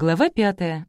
Глава пятая.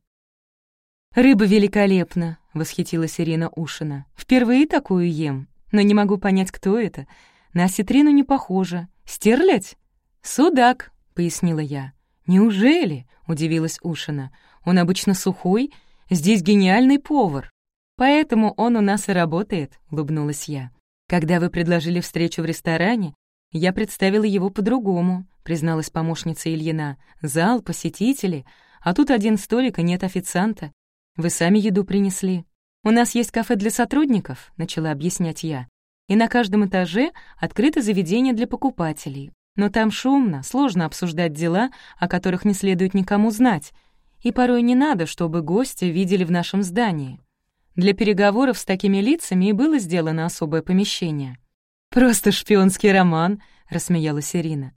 «Рыба великолепна!» — восхитилась Ирина Ушина. «Впервые такую ем, но не могу понять, кто это. На осетрину не похоже. Стерлядь?» «Судак», — пояснила я. «Неужели?» — удивилась Ушина. «Он обычно сухой, здесь гениальный повар». «Поэтому он у нас и работает», — улыбнулась я. «Когда вы предложили встречу в ресторане, я представила его по-другому», — призналась помощница Ильина. «Зал, посетители, а тут один столик и нет официанта. Вы сами еду принесли. У нас есть кафе для сотрудников», — начала объяснять я. «И на каждом этаже открыто заведение для покупателей. Но там шумно, сложно обсуждать дела, о которых не следует никому знать, и порой не надо, чтобы гости видели в нашем здании. Для переговоров с такими лицами и было сделано особое помещение. «Просто шпионский роман», — рассмеялась Ирина.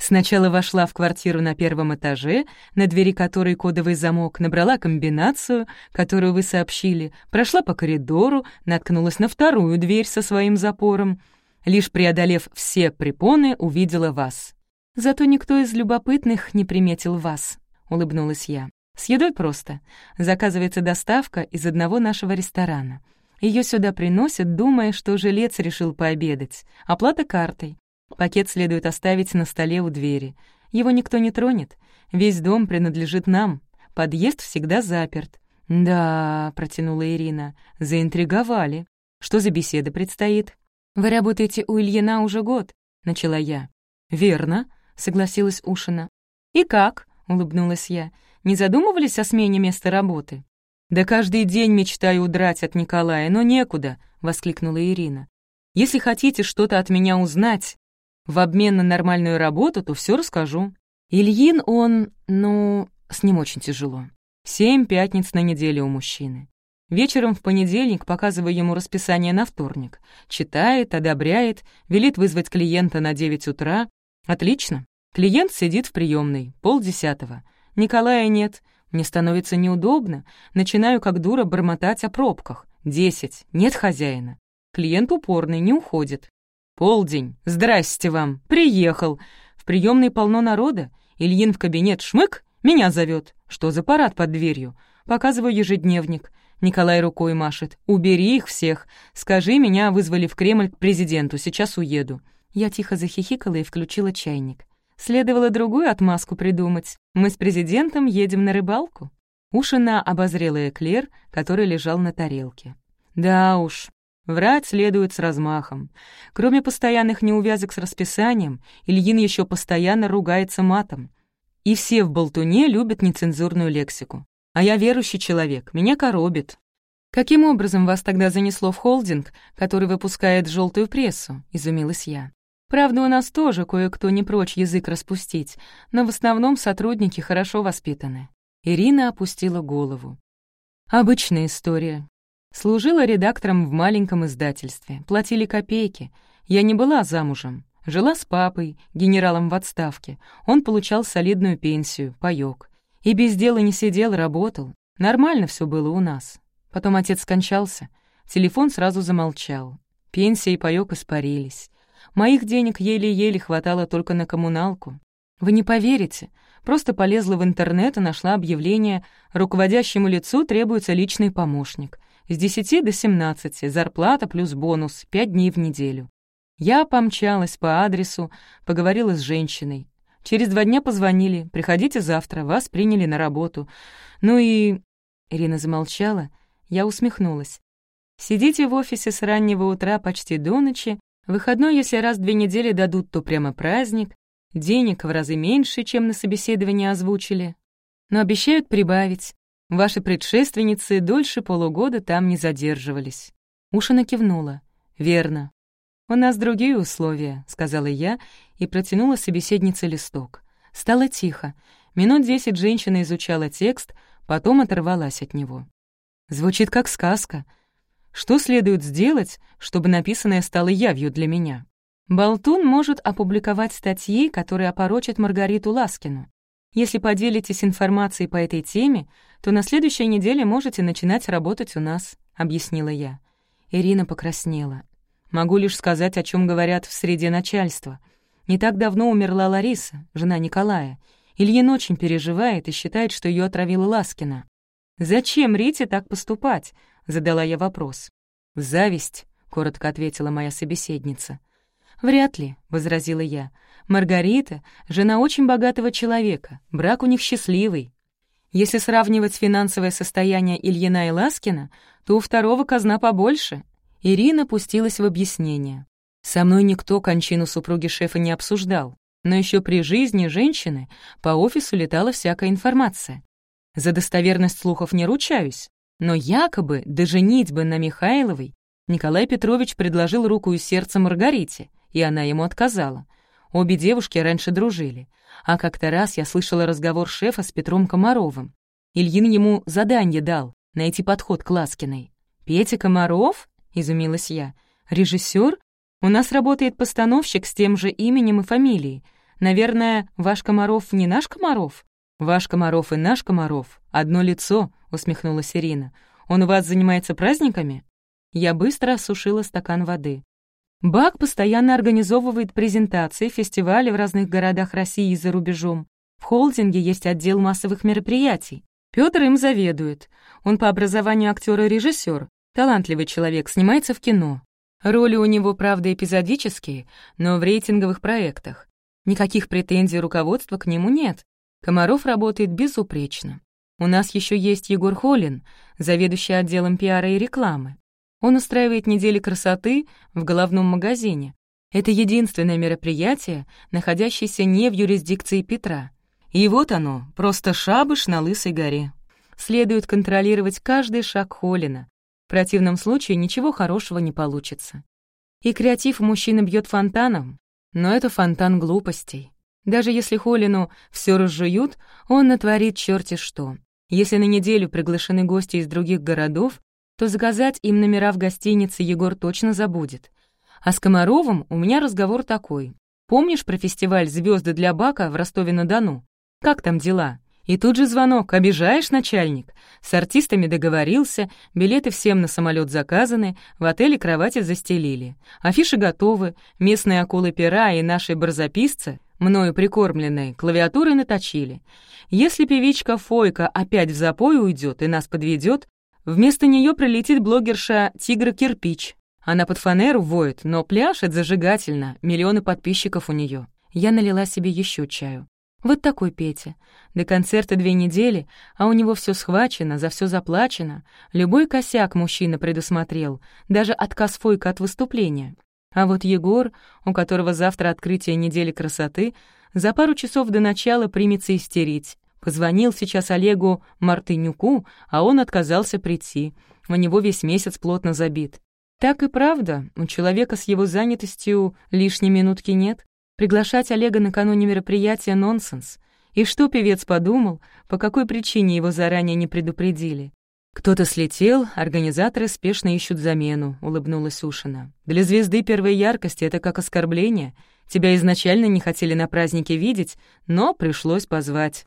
Сначала вошла в квартиру на первом этаже, на двери которой кодовый замок, набрала комбинацию, которую вы сообщили, прошла по коридору, наткнулась на вторую дверь со своим запором. Лишь преодолев все препоны, увидела вас. «Зато никто из любопытных не приметил вас», — улыбнулась я. «С едой просто. Заказывается доставка из одного нашего ресторана. Ее сюда приносят, думая, что жилец решил пообедать. Оплата картой. Пакет следует оставить на столе у двери. Его никто не тронет. Весь дом принадлежит нам. Подъезд всегда заперт. «Да», — протянула Ирина, — «заинтриговали. Что за беседа предстоит?» «Вы работаете у Ильина уже год», — начала я. «Верно», — согласилась Ушина. «И как?» — улыбнулась я. «Не задумывались о смене места работы?» «Да каждый день мечтаю удрать от Николая, но некуда», — воскликнула Ирина. «Если хотите что-то от меня узнать, в обмен на нормальную работу, то все расскажу. Ильин, он, ну, с ним очень тяжело. Семь пятниц на неделю у мужчины. Вечером в понедельник показываю ему расписание на вторник. Читает, одобряет, велит вызвать клиента на 9 утра. Отлично. Клиент сидит в приемной, полдесятого. Николая нет. Мне становится неудобно. Начинаю как дура бормотать о пробках. Десять. Нет хозяина. Клиент упорный, не уходит. «Полдень. Здрасте вам. Приехал. В приемной полно народа. Ильин в кабинет шмык, меня зовет. Что за парад под дверью? Показываю ежедневник. Николай рукой машет. «Убери их всех. Скажи, меня вызвали в Кремль к президенту. Сейчас уеду». Я тихо захихикала и включила чайник. Следовало другую отмазку придумать. Мы с президентом едем на рыбалку. Ушина обозрела эклер, который лежал на тарелке. Да уж, Врать следует с размахом. Кроме постоянных неувязок с расписанием, Ильин еще постоянно ругается матом. И все в болтуне любят нецензурную лексику. А я верующий человек, меня коробит. «Каким образом вас тогда занесло в холдинг, который выпускает желтую прессу?» — изумилась я. «Правда, у нас тоже кое-кто не прочь язык распустить, но в основном сотрудники хорошо воспитаны». Ирина опустила голову. «Обычная история. Служила редактором в маленьком издательстве, платили копейки. Я не была замужем. Жила с папой, генералом в отставке. Он получал солидную пенсию, паёк. И без дела не сидел, работал. Нормально все было у нас. Потом отец скончался. Телефон сразу замолчал. Пенсия и паёк испарились. Моих денег еле-еле хватало только на коммуналку. Вы не поверите, просто полезла в интернет и нашла объявление «Руководящему лицу требуется личный помощник». С 10 до 17, зарплата плюс бонус, 5 дней в неделю. Я помчалась по адресу, поговорила с женщиной. Через два дня позвонили, приходите завтра, вас приняли на работу. Ну и... Ирина замолчала, я усмехнулась. Сидите в офисе с раннего утра почти до ночи, выходной, если раз в две недели дадут, то прямо праздник, денег в разы меньше, чем на собеседовании озвучили, но обещают прибавить. Ваши предшественницы дольше полугода там не задерживались». Ушина кивнула. «Верно. У нас другие условия», — сказала я и протянула собеседнице листок. Стало тихо. Минут десять женщина изучала текст, потом оторвалась от него. Звучит как сказка. Что следует сделать, чтобы написанное стало явью для меня? Болтун может опубликовать статьи, которые опорочат Маргариту Ласкину. Если поделитесь информацией по этой теме, то на следующей неделе можете начинать работать у нас», — объяснила я. Ирина покраснела. «Могу лишь сказать, о чем говорят в среде начальства. Не так давно умерла Лариса, жена Николая, Ильин очень переживает и считает, что ее отравила Ласкина. «Зачем Рите так поступать?» — задала я вопрос. «Зависть», — коротко ответила моя собеседница. «Вряд ли», — возразила я. «Маргарита — жена очень богатого человека, брак у них счастливый. Если сравнивать финансовое состояние Ильина и Ласкина, то у второго казна побольше». Ирина пустилась в объяснение. «Со мной никто кончину супруги шефа не обсуждал, но еще при жизни женщины по офису летала всякая информация. За достоверность слухов не ручаюсь, но якобы до женитьбы на Михайловой Николай Петрович предложил руку и сердце Маргарите, и она ему отказала. Обе девушки раньше дружили. А как-то раз я слышала разговор шефа с Петром Комаровым. Ильин ему задание дал — найти подход к Ласкиной. «Петя Комаров?» — изумилась я. «Режиссер? У нас работает постановщик с тем же именем и фамилией. Наверное, ваш Комаров не наш Комаров?» «Ваш Комаров и наш Комаров — одно лицо», — усмехнулась Ирина. «Он у вас занимается праздниками?» Я быстро осушила стакан воды. БАК постоянно организовывает презентации, фестивали в разных городах России и за рубежом. В холдинге есть отдел массовых мероприятий. Пётр им заведует. Он по образованию актер и режиссер, талантливый человек, снимается в кино. Роли у него, правда, эпизодические, но в рейтинговых проектах. Никаких претензий руководства к нему нет. Комаров работает безупречно. У нас еще есть Егор Холин, заведующий отделом пиара и рекламы. Он устраивает недели красоты в головном магазине. Это единственное мероприятие, находящееся не в юрисдикции Петра. И вот оно, просто шабыш на Лысой горе. Следует контролировать каждый шаг Холина. В противном случае ничего хорошего не получится. И креатив мужчина бьет фонтаном, но это фонтан глупостей. Даже если Холину все разжуют, он натворит черти что. Если на неделю приглашены гости из других городов, то заказать им номера в гостинице Егор точно забудет. А с Комаровым у меня разговор такой. Помнишь про фестиваль «Звезды для Бака» в Ростове-на-Дону? Как там дела? И тут же звонок. Обижаешь, начальник? С артистами договорился, билеты всем на самолет заказаны, в отеле кровати застелили. Афиши готовы, местные акулы пера и наши барзаписцы, мною прикормленные, клавиатуры наточили. Если певичка Фойка опять в запой уйдет и нас подведет, Вместо нее прилетит блогерша Тигра Кирпич. Она под фанеру воет, но пляшет зажигательно, миллионы подписчиков у нее. Я налила себе еще чаю. Вот такой Петя. До концерта две недели, а у него все схвачено, за все заплачено. Любой косяк мужчина предусмотрел, даже отказ Фойка от выступления. А вот Егор, у которого завтра открытие недели красоты, за пару часов до начала примется истерить. Позвонил сейчас Олегу Мартынюку, а он отказался прийти. У него весь месяц плотно забит. Так и правда, у человека с его занятостью лишней минутки нет. Приглашать Олега накануне мероприятия — нонсенс. И что певец подумал, по какой причине его заранее не предупредили? «Кто-то слетел, организаторы спешно ищут замену», — улыбнулась Ушина. «Для звезды первой яркости это как оскорбление. Тебя изначально не хотели на празднике видеть, но пришлось позвать».